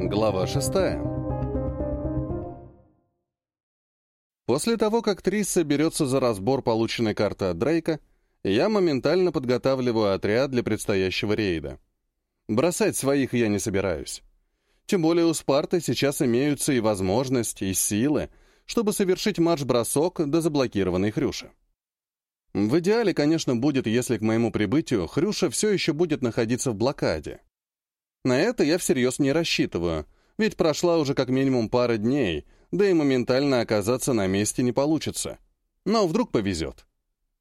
Глава шестая. После того, как Трисса берется за разбор полученной карты от Дрейка, я моментально подготавливаю отряд для предстоящего рейда. Бросать своих я не собираюсь. Тем более у Спарты сейчас имеются и возможности, и силы, чтобы совершить марш-бросок до заблокированной Хрюши. В идеале, конечно, будет, если к моему прибытию Хрюша все еще будет находиться в блокаде. На это я всерьез не рассчитываю, ведь прошла уже как минимум пара дней, да и моментально оказаться на месте не получится. Но вдруг повезет.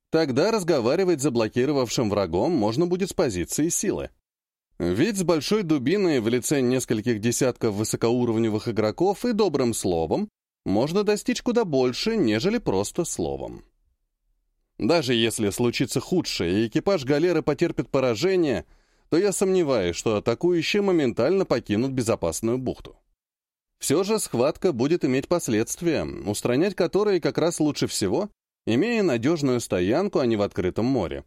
Тогда разговаривать с заблокировавшим врагом можно будет с позиции силы. Ведь с большой дубиной в лице нескольких десятков высокоуровневых игроков и добрым словом можно достичь куда больше, нежели просто словом. Даже если случится худшее, и экипаж галеры потерпит поражение — то я сомневаюсь, что атакующие моментально покинут безопасную бухту. Все же схватка будет иметь последствия, устранять которые как раз лучше всего, имея надежную стоянку, а не в открытом море.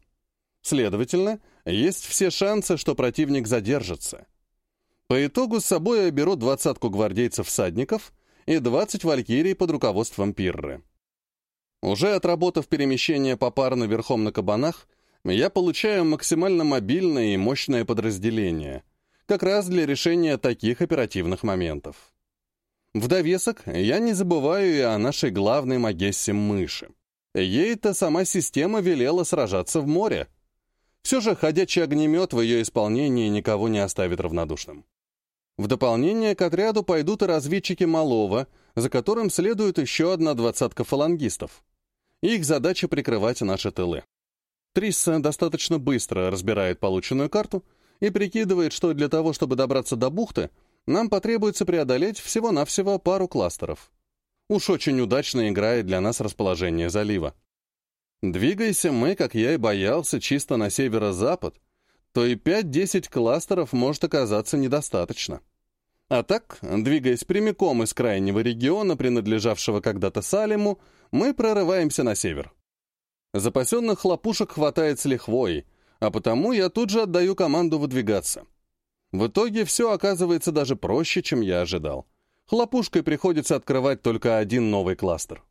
Следовательно, есть все шансы, что противник задержится. По итогу с собой я беру двадцатку гвардейцев-всадников и 20 валькирий под руководством Пирры. Уже отработав перемещение попарно верхом на кабанах, я получаю максимально мобильное и мощное подразделение, как раз для решения таких оперативных моментов. В довесок я не забываю и о нашей главной Магессе Мыши. Ей-то сама система велела сражаться в море. Все же ходячий огнемет в ее исполнении никого не оставит равнодушным. В дополнение к отряду пойдут и разведчики Малова, за которым следует еще одна двадцатка фалангистов. Их задача прикрывать наши тылы. Трисса достаточно быстро разбирает полученную карту и прикидывает, что для того, чтобы добраться до бухты, нам потребуется преодолеть всего-навсего пару кластеров. Уж очень удачно играет для нас расположение залива. Двигайся мы, как я и боялся, чисто на северо-запад, то и 5-10 кластеров может оказаться недостаточно. А так, двигаясь прямиком из крайнего региона, принадлежавшего когда-то Салиму, мы прорываемся на север. Запасенных хлопушек хватает с лихвой, а потому я тут же отдаю команду выдвигаться. В итоге все оказывается даже проще, чем я ожидал. Хлопушкой приходится открывать только один новый кластер.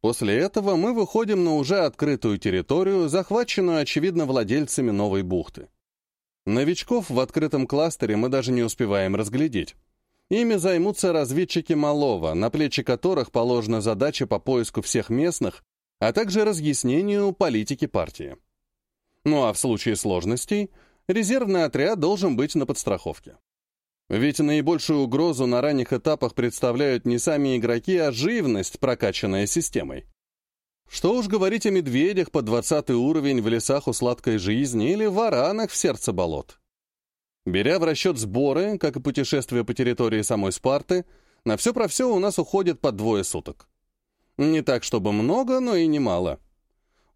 После этого мы выходим на уже открытую территорию, захваченную, очевидно, владельцами новой бухты. Новичков в открытом кластере мы даже не успеваем разглядеть. Ими займутся разведчики Малова, на плечи которых положена задача по поиску всех местных а также разъяснению политики партии. Ну а в случае сложностей резервный отряд должен быть на подстраховке. Ведь наибольшую угрозу на ранних этапах представляют не сами игроки, а живность, прокачанная системой. Что уж говорить о медведях по 20 уровень в лесах у сладкой жизни или варанах в сердце болот. Беря в расчет сборы, как и путешествия по территории самой Спарты, на все про все у нас уходит по двое суток. Не так, чтобы много, но и немало.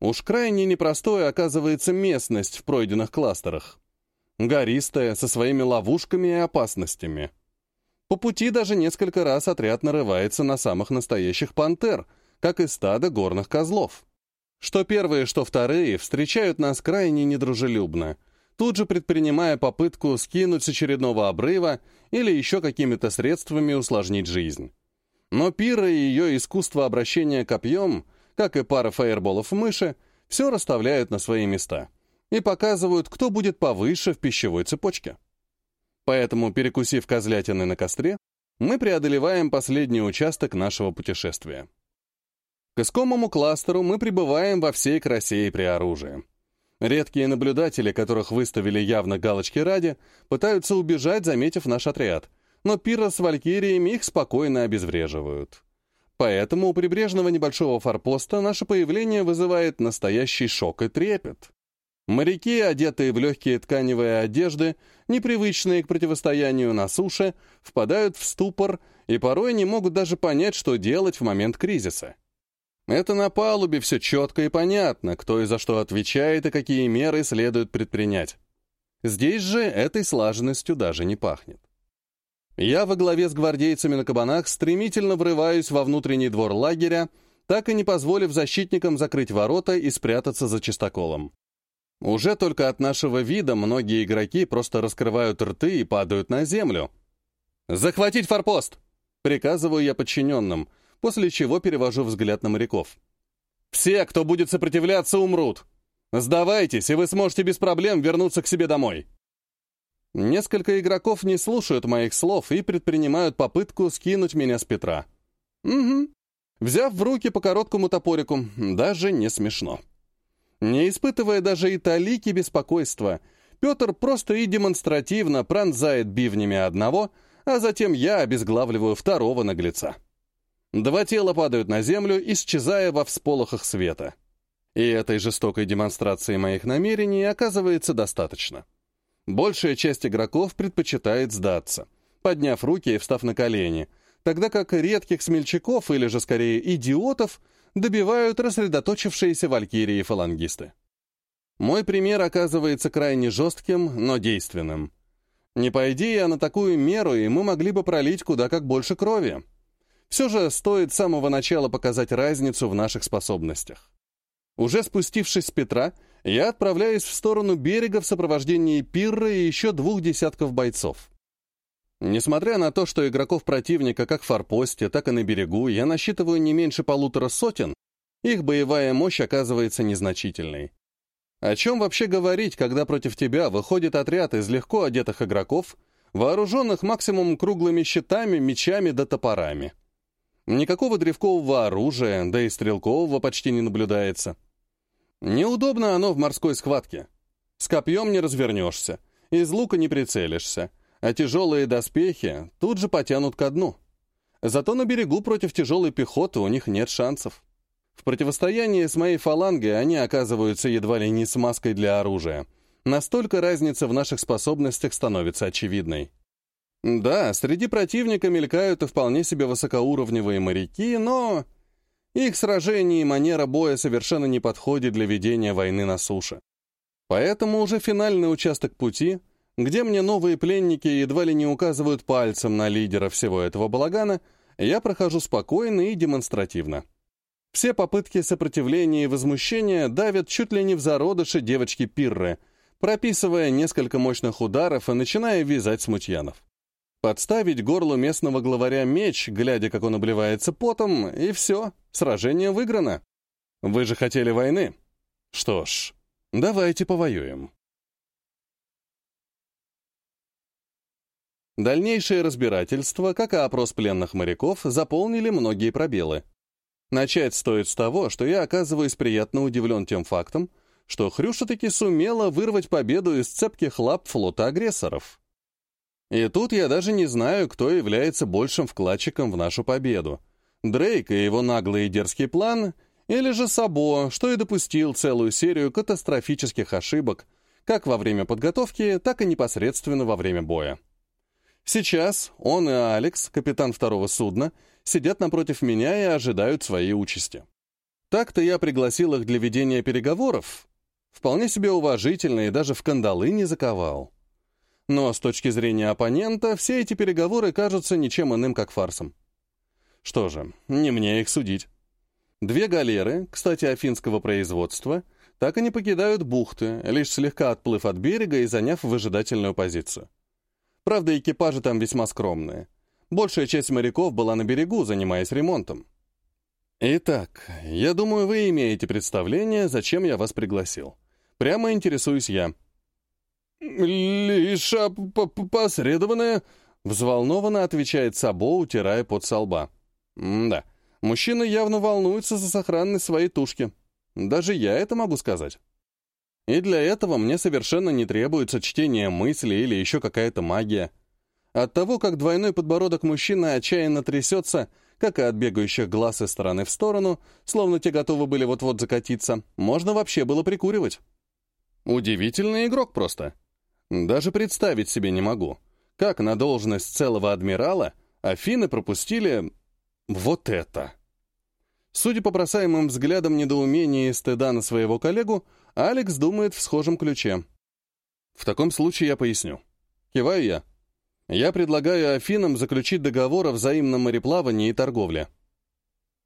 Уж крайне непростой оказывается местность в пройденных кластерах. Гористая, со своими ловушками и опасностями. По пути даже несколько раз отряд нарывается на самых настоящих пантер, как и стадо горных козлов. Что первые, что вторые встречают нас крайне недружелюбно, тут же предпринимая попытку скинуть с очередного обрыва или еще какими-то средствами усложнить жизнь. Но Пира и ее искусство обращения копьем, как и пара фаерболов мыши, все расставляют на свои места и показывают, кто будет повыше в пищевой цепочке. Поэтому, перекусив козлятины на костре, мы преодолеваем последний участок нашего путешествия. К искомому кластеру мы прибываем во всей красе и при оружии. Редкие наблюдатели, которых выставили явно галочки ради, пытаются убежать, заметив наш отряд — но пира с валькириями их спокойно обезвреживают. Поэтому у прибрежного небольшого форпоста наше появление вызывает настоящий шок и трепет. Моряки, одетые в легкие тканевые одежды, непривычные к противостоянию на суше, впадают в ступор и порой не могут даже понять, что делать в момент кризиса. Это на палубе все четко и понятно, кто и за что отвечает и какие меры следует предпринять. Здесь же этой слаженностью даже не пахнет. Я во главе с гвардейцами на кабанах стремительно врываюсь во внутренний двор лагеря, так и не позволив защитникам закрыть ворота и спрятаться за чистоколом. Уже только от нашего вида многие игроки просто раскрывают рты и падают на землю. «Захватить форпост!» Приказываю я подчиненным, после чего перевожу взгляд на моряков. «Все, кто будет сопротивляться, умрут. Сдавайтесь, и вы сможете без проблем вернуться к себе домой». Несколько игроков не слушают моих слов и предпринимают попытку скинуть меня с Петра. Угу. Взяв в руки по короткому топорику, даже не смешно. Не испытывая даже и талики беспокойства, Петр просто и демонстративно пронзает бивнями одного, а затем я обезглавливаю второго наглеца. Два тела падают на землю, исчезая во всполохах света. И этой жестокой демонстрации моих намерений оказывается достаточно. Большая часть игроков предпочитает сдаться, подняв руки и встав на колени, тогда как редких смельчаков или же скорее идиотов добивают рассредоточившиеся валькирии и фалангисты. Мой пример оказывается крайне жестким, но действенным. Не пойди я на такую меру, и мы могли бы пролить куда как больше крови. Все же стоит с самого начала показать разницу в наших способностях. Уже спустившись с Петра, я отправляюсь в сторону берега в сопровождении Пирра и еще двух десятков бойцов. Несмотря на то, что игроков противника как в форпосте, так и на берегу я насчитываю не меньше полутора сотен, их боевая мощь оказывается незначительной. О чем вообще говорить, когда против тебя выходит отряд из легко одетых игроков, вооруженных максимум круглыми щитами, мечами да топорами? Никакого древкового оружия, да и стрелкового почти не наблюдается. Неудобно оно в морской схватке. С копьем не развернешься, из лука не прицелишься, а тяжелые доспехи тут же потянут ко дну. Зато на берегу против тяжелой пехоты у них нет шансов. В противостоянии с моей фалангой они оказываются едва ли не смазкой для оружия. Настолько разница в наших способностях становится очевидной. Да, среди противника мелькают и вполне себе высокоуровневые моряки, но их сражения и манера боя совершенно не подходят для ведения войны на суше. Поэтому уже финальный участок пути, где мне новые пленники едва ли не указывают пальцем на лидера всего этого балагана, я прохожу спокойно и демонстративно. Все попытки сопротивления и возмущения давят чуть ли не в зародыше девочки Пирры, прописывая несколько мощных ударов и начиная вязать смутьянов. Подставить горлу местного главаря меч, глядя, как он обливается потом, и все, сражение выиграно. Вы же хотели войны? Что ж, давайте повоюем. Дальнейшее разбирательство, как и опрос пленных моряков, заполнили многие пробелы. Начать стоит с того, что я оказываюсь приятно удивлен тем фактом, что Хрюша таки сумела вырвать победу из цепких лап флота агрессоров. И тут я даже не знаю, кто является большим вкладчиком в нашу победу. Дрейк и его наглый и дерзкий план, или же Сабо, что и допустил целую серию катастрофических ошибок, как во время подготовки, так и непосредственно во время боя. Сейчас он и Алекс, капитан второго судна, сидят напротив меня и ожидают своей участи. Так-то я пригласил их для ведения переговоров. Вполне себе уважительно и даже в кандалы не заковал. Но с точки зрения оппонента, все эти переговоры кажутся ничем иным, как фарсом. Что же, не мне их судить. Две галеры, кстати, афинского производства, так и не покидают бухты, лишь слегка отплыв от берега и заняв выжидательную позицию. Правда, экипажи там весьма скромные. Большая часть моряков была на берегу, занимаясь ремонтом. Итак, я думаю, вы имеете представление, зачем я вас пригласил. Прямо интересуюсь я. «Лишь посредованная», — взволнованно отвечает Сабо, утирая под со лба. «Да, мужчина явно волнуется за сохранность своей тушки. Даже я это могу сказать. И для этого мне совершенно не требуется чтение мысли или еще какая-то магия. От того, как двойной подбородок мужчины отчаянно трясется, как и от бегающих глаз из стороны в сторону, словно те готовы были вот-вот закатиться, можно вообще было прикуривать. Удивительный игрок просто. Даже представить себе не могу, как на должность целого адмирала Афины пропустили вот это. Судя по бросаемым взглядам недоумения и стыда на своего коллегу, Алекс думает в схожем ключе. В таком случае я поясню. Киваю я. Я предлагаю Афинам заключить договор о взаимном мореплавании и торговле.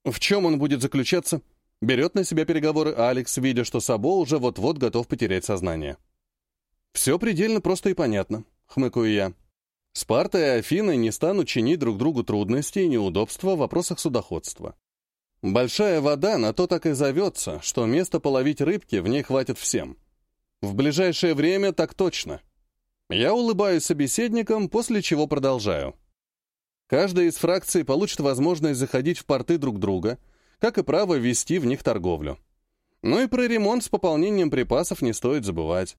В чем он будет заключаться? Берет на себя переговоры Алекс, видя, что Сабо уже вот-вот готов потерять сознание. «Все предельно просто и понятно», — хмыкаю я. Спарта и Афины не станут чинить друг другу трудности и неудобства в вопросах судоходства. Большая вода на то так и зовется, что место половить рыбки в ней хватит всем. В ближайшее время так точно. Я улыбаюсь собеседникам, после чего продолжаю. Каждая из фракций получит возможность заходить в порты друг друга, как и право вести в них торговлю. Ну и про ремонт с пополнением припасов не стоит забывать.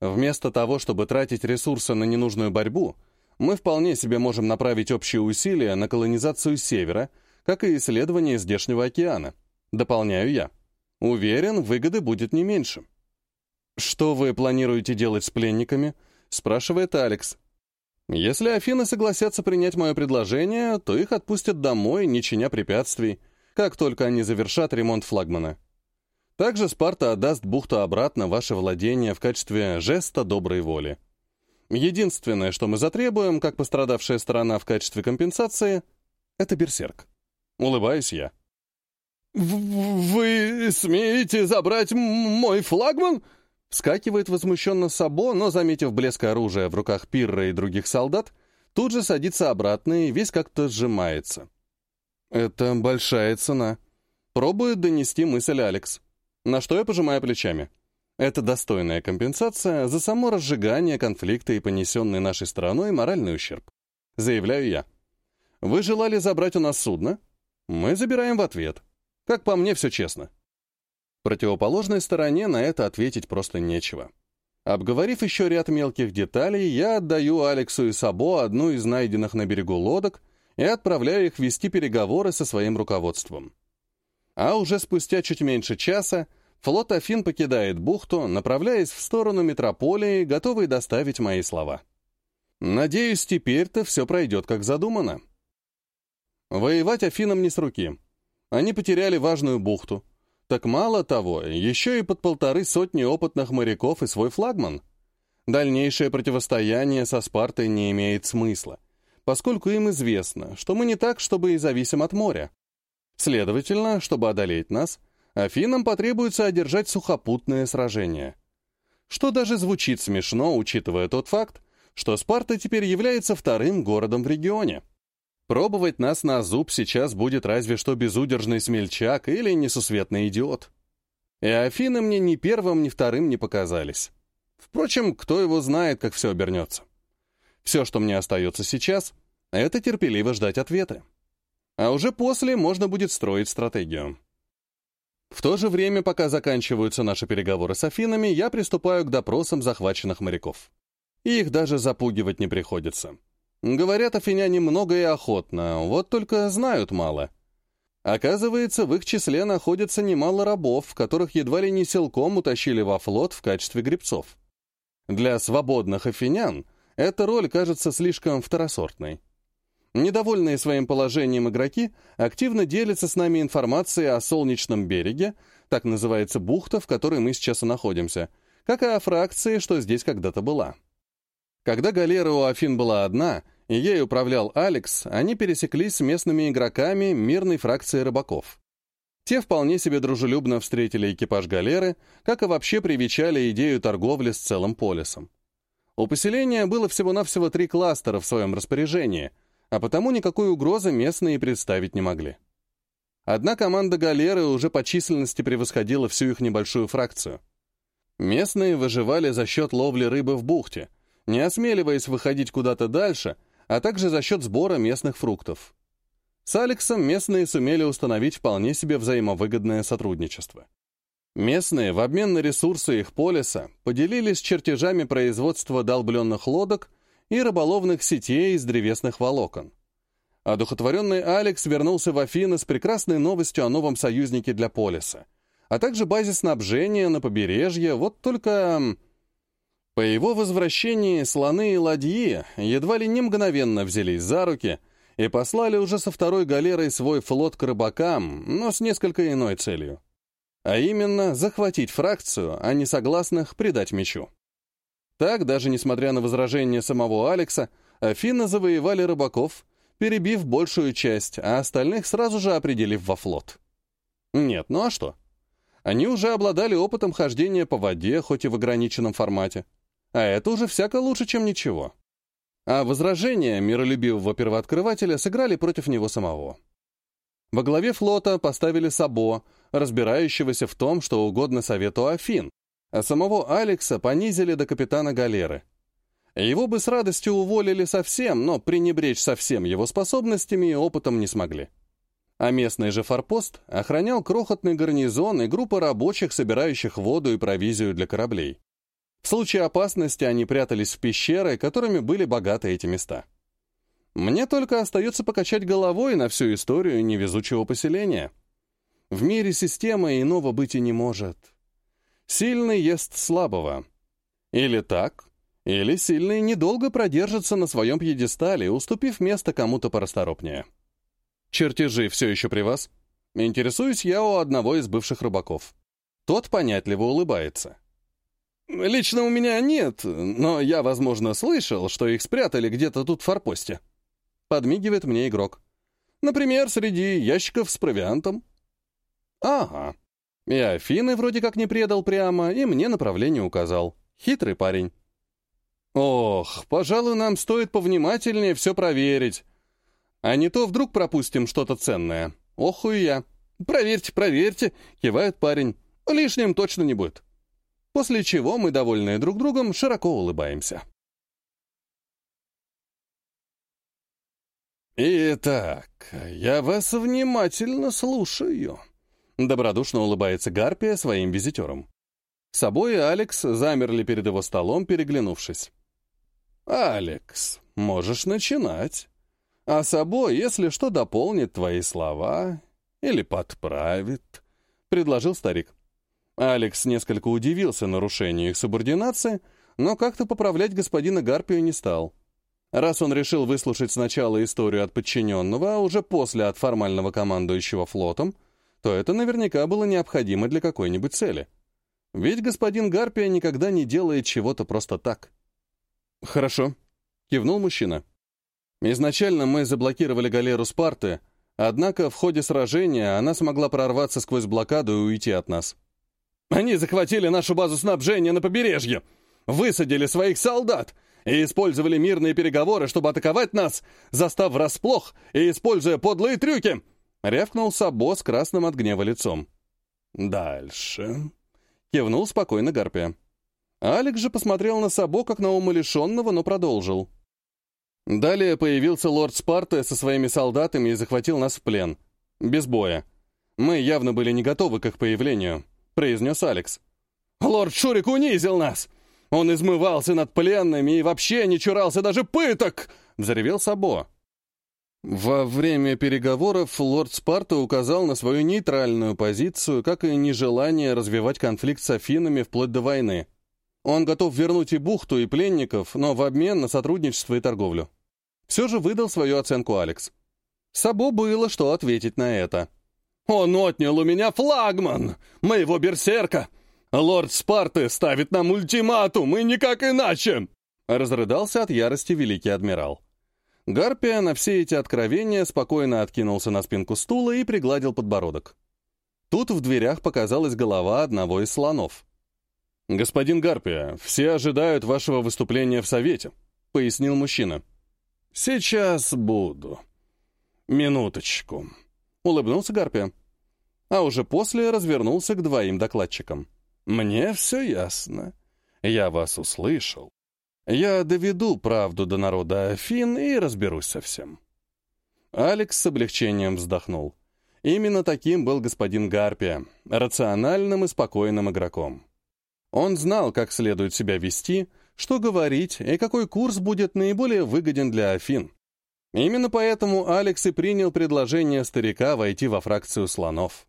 Вместо того, чтобы тратить ресурсы на ненужную борьбу, мы вполне себе можем направить общие усилия на колонизацию Севера, как и исследование здешнего океана. Дополняю я. Уверен, выгоды будет не меньше. «Что вы планируете делать с пленниками?» — спрашивает Алекс. «Если Афины согласятся принять мое предложение, то их отпустят домой, не чиня препятствий, как только они завершат ремонт флагмана. Также Спарта отдаст бухту обратно ваше владение в качестве жеста доброй воли. Единственное, что мы затребуем, как пострадавшая сторона в качестве компенсации, это берсерк. Улыбаюсь я. «Вы смеете забрать мой флагман?» Вскакивает возмущенно Сабо, но, заметив блеск оружия в руках Пирра и других солдат, тут же садится обратно и весь как-то сжимается. Это большая цена. Пробует донести мысль Алекс. На что я пожимаю плечами. Это достойная компенсация за само разжигание конфликта и понесенный нашей стороной моральный ущерб. Заявляю я. Вы желали забрать у нас судно? Мы забираем в ответ. Как по мне, все честно. Противоположной стороне на это ответить просто нечего. Обговорив еще ряд мелких деталей, я отдаю Алексу и Сабо одну из найденных на берегу лодок и отправляю их вести переговоры со своим руководством. А уже спустя чуть меньше часа флот Афин покидает бухту, направляясь в сторону метрополии, готовый доставить мои слова. Надеюсь, теперь-то все пройдет как задумано. Воевать Афинам не с руки. Они потеряли важную бухту, так мало того, еще и под полторы сотни опытных моряков и свой флагман. Дальнейшее противостояние со Спартой не имеет смысла, поскольку им известно, что мы не так, чтобы и зависим от моря. Следовательно, чтобы одолеть нас, Афинам потребуется одержать сухопутное сражение. Что даже звучит смешно, учитывая тот факт, что Спарта теперь является вторым городом в регионе. Пробовать нас на зуб сейчас будет разве что безудержный смельчак или несусветный идиот. И Афины мне ни первым, ни вторым не показались. Впрочем, кто его знает, как все обернется. Все, что мне остается сейчас, это терпеливо ждать ответы. А уже после можно будет строить стратегию. В то же время, пока заканчиваются наши переговоры с Афинами, я приступаю к допросам захваченных моряков. их даже запугивать не приходится. Говорят афиняне много и охотно, вот только знают мало. Оказывается, в их числе находится немало рабов, которых едва ли не силком утащили во флот в качестве гребцов. Для свободных афинян эта роль кажется слишком второсортной. Недовольные своим положением игроки активно делятся с нами информацией о Солнечном береге, так называется бухта, в которой мы сейчас и находимся, как и о фракции, что здесь когда-то была. Когда галера у Афин была одна, и ей управлял Алекс, они пересеклись с местными игроками мирной фракции рыбаков. Те вполне себе дружелюбно встретили экипаж галеры, как и вообще привечали идею торговли с целым полисом. У поселения было всего-навсего три кластера в своем распоряжении, а потому никакой угрозы местные представить не могли. Одна команда галеры уже по численности превосходила всю их небольшую фракцию. Местные выживали за счет ловли рыбы в бухте — не осмеливаясь выходить куда-то дальше, а также за счет сбора местных фруктов. С Алексом местные сумели установить вполне себе взаимовыгодное сотрудничество. Местные, в обмен на ресурсы их полиса, поделились чертежами производства долбленных лодок и рыболовных сетей из древесных волокон. Одухотворенный Алекс вернулся в Афины с прекрасной новостью о новом союзнике для полиса, а также базе снабжения на побережье, вот только... По его возвращении слоны и ладьи едва ли не мгновенно взялись за руки и послали уже со второй галерой свой флот к рыбакам, но с несколько иной целью. А именно, захватить фракцию, а не согласных предать мечу. Так, даже несмотря на возражения самого Алекса, Афины завоевали рыбаков, перебив большую часть, а остальных сразу же определив во флот. Нет, ну а что? Они уже обладали опытом хождения по воде, хоть и в ограниченном формате. А это уже всяко лучше, чем ничего. А возражения миролюбивого первооткрывателя сыграли против него самого. Во главе флота поставили Сабо, разбирающегося в том, что угодно совету Афин, а самого Алекса понизили до капитана галеры. Его бы с радостью уволили совсем, но пренебречь совсем его способностями и опытом не смогли. А местный же форпост охранял крохотный гарнизон и группа рабочих, собирающих воду и провизию для кораблей. В случае опасности они прятались в пещеры, которыми были богаты эти места. Мне только остается покачать головой на всю историю невезучего поселения. В мире системы иного быть и не может. Сильный ест слабого. Или так, или сильный недолго продержится на своем пьедестале, уступив место кому-то порасторопнее. Чертежи все еще при вас? Интересуюсь я у одного из бывших рыбаков. Тот понятливо улыбается. Лично у меня нет, но я, возможно, слышал, что их спрятали где-то тут в форпосте. Подмигивает мне игрок. Например, среди ящиков с провиантом. Ага. И Афины вроде как не предал прямо, и мне направление указал. Хитрый парень. Ох, пожалуй, нам стоит повнимательнее все проверить. А не то вдруг пропустим что-то ценное. Ох и я. Проверьте, проверьте, кивает парень. Лишним точно не будет. После чего мы, довольные друг другом, широко улыбаемся. «Итак, я вас внимательно слушаю», — добродушно улыбается Гарпия своим визитерам. Собой и Алекс замерли перед его столом, переглянувшись. «Алекс, можешь начинать. А собой, если что, дополнит твои слова или подправит», — предложил старик. Алекс несколько удивился нарушению их субординации, но как-то поправлять господина Гарпию не стал. Раз он решил выслушать сначала историю от подчиненного, а уже после от формального командующего флотом, то это наверняка было необходимо для какой-нибудь цели. Ведь господин Гарпия никогда не делает чего-то просто так. «Хорошо», — кивнул мужчина. «Изначально мы заблокировали галеру Спарты, однако в ходе сражения она смогла прорваться сквозь блокаду и уйти от нас. Они захватили нашу базу снабжения на побережье, высадили своих солдат и использовали мирные переговоры, чтобы атаковать нас, застав врасплох и используя подлые трюки!» — рявкнул Сабо с красным от гнева лицом. «Дальше», — кивнул спокойно Гарпия. Алекс же посмотрел на Сабо как на умалишенного, но продолжил. Далее появился лорд Спарта со своими солдатами и захватил нас в плен. Без боя. Мы явно были не готовы к их появлению произнес Алекс. «Лорд Шурик унизил нас! Он измывался над пленными и вообще не чурался даже пыток!» — взревел Сабо. Во время переговоров лорд Спарта указал на свою нейтральную позицию, как и нежелание развивать конфликт с Афинами вплоть до войны. Он готов вернуть и бухту, и пленников, но в обмен на сотрудничество и торговлю. Все же выдал свою оценку Алекс. Сабо было что ответить на это. Он отнял у меня флагман, моего берсерка. Лорд Спарты ставит нам ультиматум, и никак иначе!» Разрыдался от ярости великий адмирал. Гарпия на все эти откровения спокойно откинулся на спинку стула и пригладил подбородок. Тут в дверях показалась голова одного из слонов. «Господин Гарпия, все ожидают вашего выступления в Совете», — пояснил мужчина. «Сейчас буду. Минуточку», — улыбнулся Гарпия а уже после развернулся к двоим докладчикам. «Мне все ясно. Я вас услышал. Я доведу правду до народа Афин и разберусь со всем». Алекс с облегчением вздохнул. Именно таким был господин Гарпия, рациональным и спокойным игроком. Он знал, как следует себя вести, что говорить и какой курс будет наиболее выгоден для Афин. Именно поэтому Алекс и принял предложение старика войти во фракцию слонов.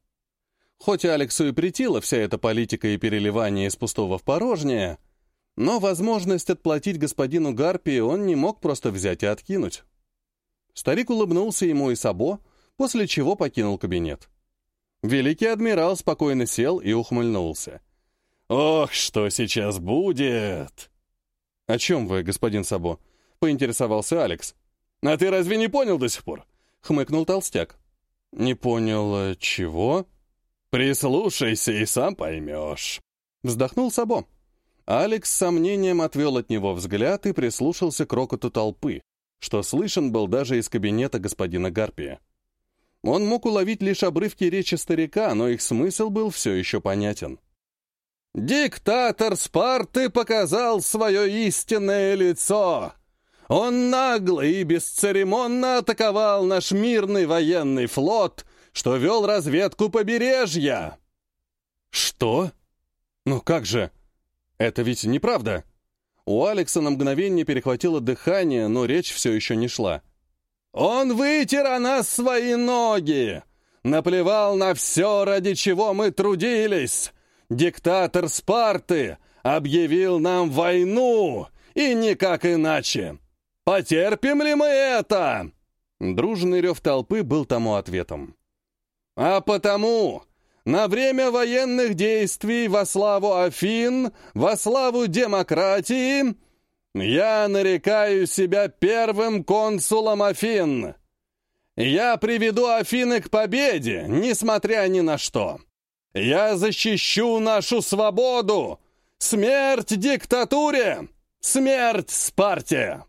Хоть Алексу и претила вся эта политика и переливание из пустого в порожнее, но возможность отплатить господину Гарпии он не мог просто взять и откинуть. Старик улыбнулся ему и Сабо, после чего покинул кабинет. Великий адмирал спокойно сел и ухмыльнулся. «Ох, что сейчас будет!» «О чем вы, господин Сабо?» — поинтересовался Алекс. «А ты разве не понял до сих пор?» — хмыкнул толстяк. «Не понял, э, чего?» «Прислушайся и сам поймешь», — вздохнул Сабо. Алекс с сомнением отвел от него взгляд и прислушался к рокоту толпы, что слышен был даже из кабинета господина Гарпия. Он мог уловить лишь обрывки речи старика, но их смысл был все еще понятен. «Диктатор Спарты показал свое истинное лицо! Он нагло и бесцеремонно атаковал наш мирный военный флот, что вел разведку побережья!» «Что? Ну как же? Это ведь неправда!» У Алекса на мгновение перехватило дыхание, но речь все еще не шла. Он вытер о нас свои ноги, наплевал на все, ради чего мы трудились. Диктатор Спарты объявил нам войну, и никак иначе. Потерпим ли мы это?» Дружный рев толпы был тому ответом. «А потому, на время военных действий во славу Афин, во славу демократии, я нарекаю себя первым консулом Афин. Я приведу Афины к победе, несмотря ни на что. Я защищу нашу свободу. Смерть диктатуре! Смерть Спарте!»